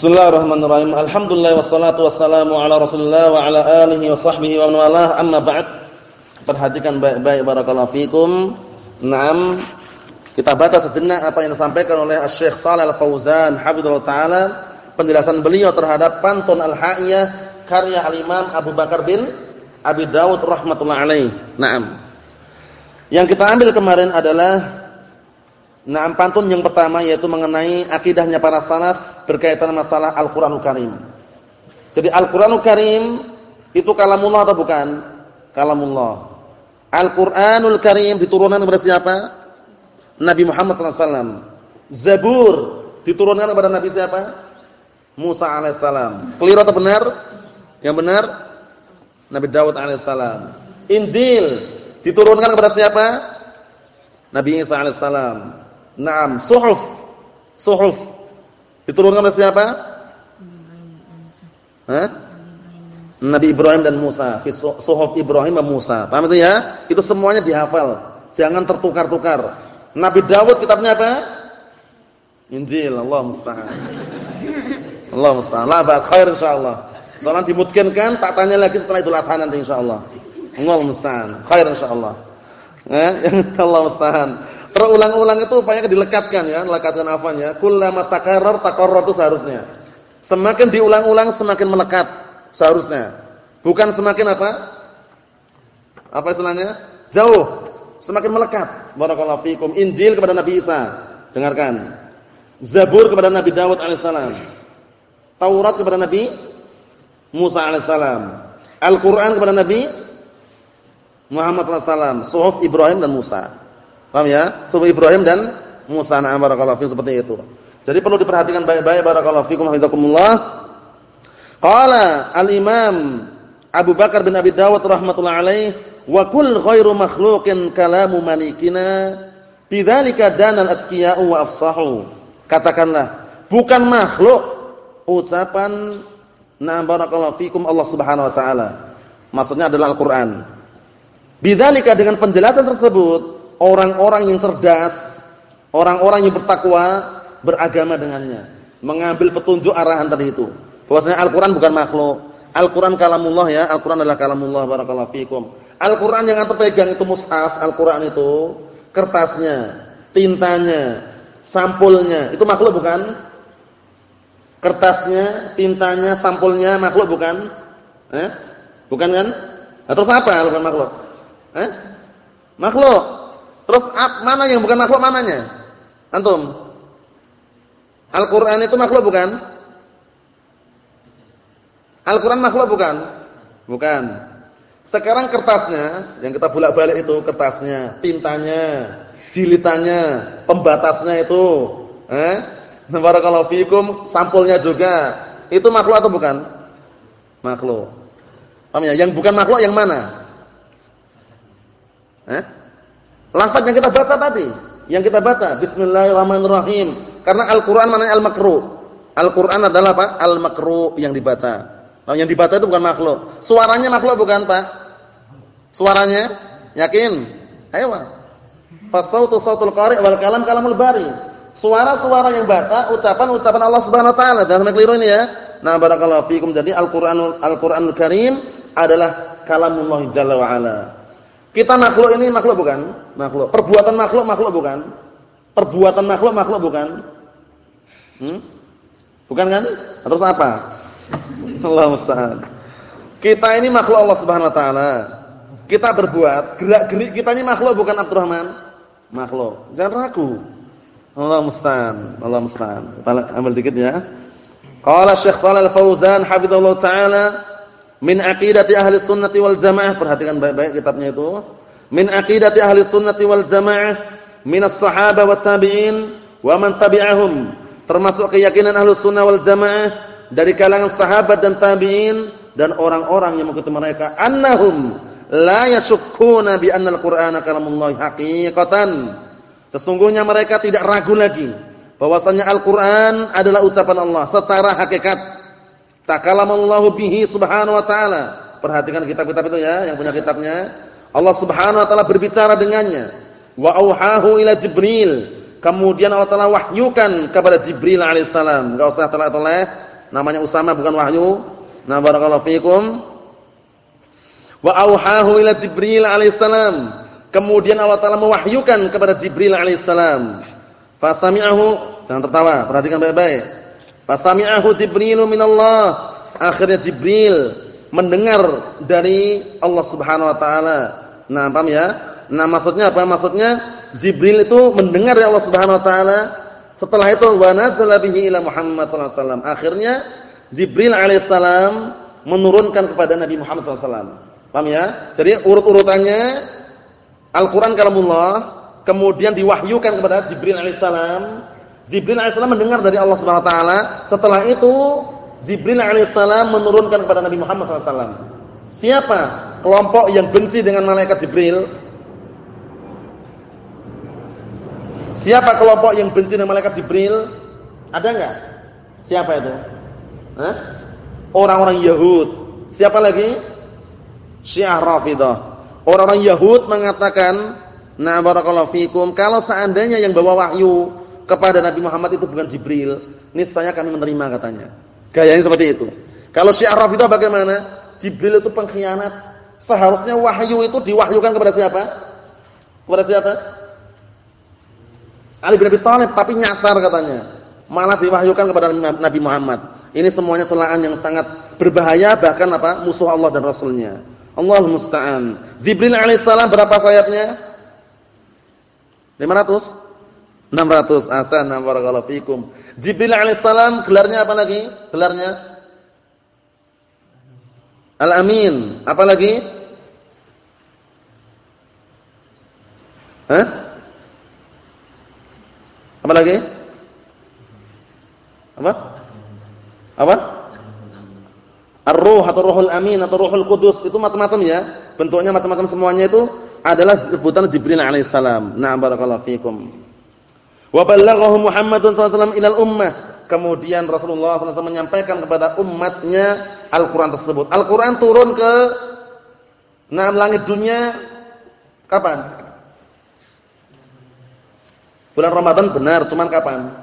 Bismillahirrahmanirrahim. Alhamdulillah wassalatu wassalamu ala Rasulillah wa ala alihi wa sahbihi wa man walah. Amma ba'd. Perhatikan baik-baik barakallahu fikum. Naam. Kita baca sejenak apa yang disampaikan oleh Syekh Shalal Al-Fauzan hafizallahu taala, penjelasan beliau terhadap pantun Al-Ha'iyah karya Al-Imam Abu Bakar bin Abi Dawud rahimatullah alaih. Naam. Yang kita ambil kemarin adalah Nah, pantun yang pertama yaitu mengenai akidahnya para salaf berkaitan masalah Al-Qur'anul Karim. Jadi Al-Qur'anul Karim itu kalamullah atau bukan? Kalamullah. Al-Qur'anul Karim diturunkan kepada siapa? Nabi Muhammad SAW. Zabur diturunkan kepada Nabi siapa? Musa alaihissalam. Keliru atau benar? Yang benar Nabi Dawud alaihissalam. Injil diturunkan kepada siapa? Nabi Isa alaihissalam. Naam, suhuf. Suhuf. Diturunkan oleh siapa? Hah? Nabi Ibrahim dan Musa. Suhuf Ibrahim dan Musa. Paham itu ya? Itu semuanya dihafal. Jangan tertukar-tukar. Nabi Dawud kitabnya apa? Injil. Allah musta'an. Allah musta'an. La ba'as khair insyaallah. Soalnya dimungkinkan tak tanya lagi setelah Idul Adha nanti insyaallah. Allah musta'an. Khair insyaallah. Eh, Allah musta'an. Terulang-ulang itu upaya dilekatkan ya, lekatkan afanya. Kullama takarrar taqarrar itu seharusnya. Semakin diulang-ulang semakin melekat seharusnya. Bukan semakin apa? Apa istilahnya? Jauh. Semakin melekat. Barakallahu fikum. Injil kepada Nabi Isa. Dengarkan. Zabur kepada Nabi Dawud alaihissalam. Taurat kepada Nabi Musa alaihissalam. Al-Qur'an kepada Nabi Muhammad sallallahu alaihi wasallam, suhuf Ibrahim dan Musa. Paham ya? Suhuf Ibrahim dan Musa na barakallahu fikum seperti itu. Jadi perlu diperhatikan baik-baik barakallahu fikum hafizakumullah. Qala al-Imam Abu Bakar bin Abi Dawud rahmatullah alaih wa kull ghairu makhluqin kalamu malikina bidzalika danal atqiya'u wa afsahu. Katakanlah bukan makhluk ucapan na barakallahu fikum Allah Subhanahu wa taala. Maksudnya adalah Al-Qur'an. Bidzalika dengan penjelasan tersebut orang-orang yang cerdas, orang-orang yang bertakwa beragama dengannya, mengambil petunjuk arahan tadi itu. Bahwasanya Al-Qur'an bukan makhluk. Al-Qur'an kalamullah ya, Al-Qur'an adalah kalamullah barakallahu fikum. Al-Qur'an yang antum pegang itu mushaf, Al-Qur'an itu kertasnya, tintanya, sampulnya, itu makhluk bukan? Kertasnya, tintanya, sampulnya makhluk bukan? Eh? Bukan kan? Nah, terus apa Al-Qur'an makhluk? Eh? Makhluk. Terus mana yang bukan makhluk mananya? Antum? Al-Qur'an itu makhluk bukan? Al-Qur'an makhluk bukan? Bukan. Sekarang kertasnya, yang kita bolak-balik itu kertasnya, tintanya, jilitannya, pembatasnya itu, eh? Barakallahu fikum, sampulnya juga. Itu makhluk atau bukan? Makhluk. Paham ya? Yang bukan makhluk yang mana? Eh? Lafaz yang kita baca tadi, yang kita baca bismillahirrahmanirrahim. Karena Al-Qur'an mana al-makru. Al-Qur'an adalah apa? Al-makru yang dibaca. Nah, yang dibaca itu bukan makhluk. Suaranya makhluk bukan, Pak? Suaranya? Yakin? Ayo. Fasautu sautul qari' wal kalam kalamul bari. Suara-suara yang baca ucapan-ucapan Allah Subhanahu wa taala. Jangan keliru ini ya. Nah, barakallahu fikum. Jadi Al-Qur'anul Al-Qur'anul Karim adalah kalamullah jalla wa ala. Kita makhluk ini makhluk bukan? Makhluk. Perbuatan makhluk makhluk bukan? Perbuatan makhluk makhluk bukan? Hmm? Bukan kan? Terus apa? Allah musta'an. Kita ini makhluk Allah Subhanahu wa taala. Kita berbuat, gerak-gerik kita ini makhluk bukan Abdurrahman? Makhluk. Jangan ragu. Allah musta'an. Allah musta'an. Kita ambil dikit ya. Qala Syekh Shalal Fauzan hafizallahu taala min aqidati ahli sunnati wal jamaah. Perhatikan baik-baik kitabnya itu. Min aqidati ahli sunnati wal jamaah min as-sahaba wat tabi'in wa man tabi'ahum. Termasuk keyakinan ahli sunnah wal jamaah dari kalangan sahabat dan tabi'in dan orang-orang yang mengikuti mereka. Annahum la yashukkuna bi anna al-qur'ana kalamullah haqiqatan. Sesungguhnya mereka tidak ragu lagi bahwasanya Al-Qur'an adalah ucapan Allah secara hakikat Takalamallahu bihi subhanahu wa ta'ala. Perhatikan kitab-kitab itu ya, yang punya kitabnya. Allah subhanahu wa ta'ala berbicara dengannya. Wa auhahu ila Jibril. Kemudian Allah Ta'ala wahyukan kepada Jibril alaihissalam. Enggak usah telah oleh Namanya Usama bukan wahyu. Nah, barakallahu fikum. Wa auhahu ila Jibril alaihissalam. Kemudian Allah Taala mewahyukan kepada Jibril alaihissalam. Fasami'ahu, jangan tertawa, perhatikan baik-baik. Fasami'ahu Jibrilu minallah. Akhirnya Jibril mendengar dari Allah Subhanahu wa taala. Nah, paham ya? Nah, maksudnya apa? Maksudnya Jibril itu mendengar dari Allah Subhanahu wa taala. Setelah itu wa nazala bihi ila Muhammad sallallahu alaihi wasallam. Akhirnya Jibril alaihissalam menurunkan kepada Nabi Muhammad sallallahu alaihi wasallam. Paham ya? Jadi urut-urutannya Al-Qur'an kalamullah, kemudian diwahyukan kepada Jibril alaihissalam. Jibril alaihissalam mendengar dari Allah Subhanahu wa taala. Setelah itu Jibril alaihissalam menurunkan kepada Nabi Muhammad SAW. Siapa kelompok yang benci dengan malaikat Jibril? Siapa kelompok yang benci dengan malaikat Jibril? Ada enggak? Siapa itu? Orang-orang Yahud. Siapa lagi? Syiah Rafidah. Orang-orang Yahud mengatakan, "Na barakallahu fikum, kalau seandainya yang bawa wahyu kepada Nabi Muhammad itu bukan Jibril, niscaya kami menerima katanya." Gayanya seperti itu. Kalau Syiah Rafidah bagaimana? Jibril itu pengkhianat. Seharusnya wahyu itu diwahyukan kepada siapa? Kepada siapa? Ali bin Abi Thalib, tapi nyasar katanya. Malah diwahyukan kepada Nabi Muhammad. Ini semuanya celaan yang sangat berbahaya bahkan apa? musuh Allah dan Rasulnya. Allahul musta'an. Jibril alaihissalam berapa sayapnya? 500? 600. Ahsan, barakallahu fikum. Jibril alaihissalam gelarnya apa lagi? Gelarnya Al-Amin. Apa lagi? Hah? Apa lagi? Apa? Apa? Ar-Ruh atau Ruhul Amin atau Ruhul Kudus itu macam-macam ya. Bentuknya macam-macam semuanya itu adalah sebutan Jibril alaihissalam. Na'am barakallahu fikum. Wa Muhammadun sallallahu ilal ummah. Kemudian Rasulullah SAW menyampaikan kepada umatnya Al-Quran tersebut. Al-Quran turun ke enam langit dunia kapan? Bulan Ramadan benar, cuman kapan?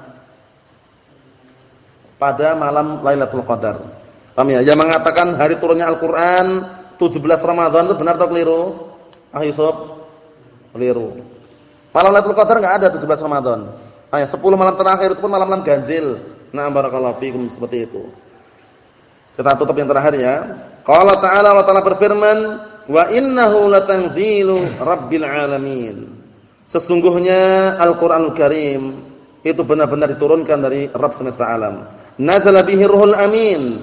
Pada malam Lailatul Qadar. Paham ya? Yang mengatakan hari turunnya Al-Qur'an 17 Ramadan itu benar atau keliru? Ah Yusuf. Keliru. Malam Lailatul Qadar enggak ada 17 Ramadan. Ah ya, 10 malam terakhir itu pun malam-malam ganjil. Nah, barakallahu fikum seperti itu. Kita tutup yang terakhir ya. Qala ta'ala wa ta'ala berfirman, "Wa innahu latanzilu rabbil alamin." Sesungguhnya Al-Qur'anul Karim itu benar-benar diturunkan dari Rabb semesta alam. Nazala bihi ruhul amin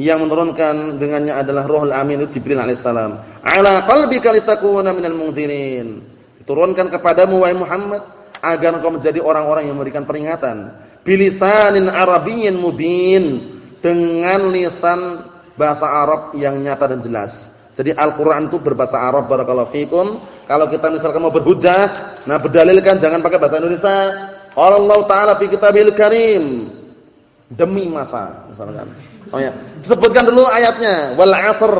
yang menurunkan dengannya adalah Ruhul Amin itu Jibril alaihissalam. Ala qalbika litakuna minal mungdirin. Diturunkan kepadamu wahai Muhammad agar engkau menjadi orang-orang yang memberikan peringatan. Bilisanin Arabiyyin mubin dengan lisan bahasa Arab yang nyata dan jelas. Jadi Al-Qur'an itu berbahasa Arab barakallahu fikum. Kalau kita misalkan mau berhujah, nah berdalilkan jangan pakai bahasa Indonesia. Qala Allah Ta'ala fi Kitabil Karim. Demi masa misalkan. Oh ya, disebutkan dulu ayatnya wal asr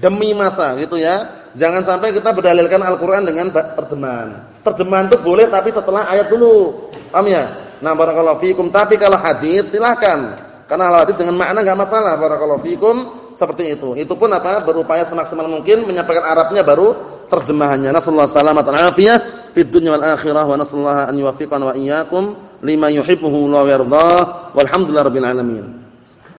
demi masa gitu ya. Jangan sampai kita berdalilkan Al-Qur'an dengan terjemahan. Terjemahan itu boleh tapi setelah ayat dulu. Paham ya? Nah, barakallahu fikum. Tapi kalau hadis silahkan. Karena kalau hadis dengan makna enggak masalah. Barakallahu fikum seperti itu. Itu pun apa? Berupaya semaksimal mungkin menyampaikan Arabnya baru terjemahannya. Nasallahu salamatan afiyah fid dunya wal akhirah wa nasallahu an yuwaffiqana wa iyyakum lima yuhibbuhu wa yardah. Walhamdulillahirabbil alamin.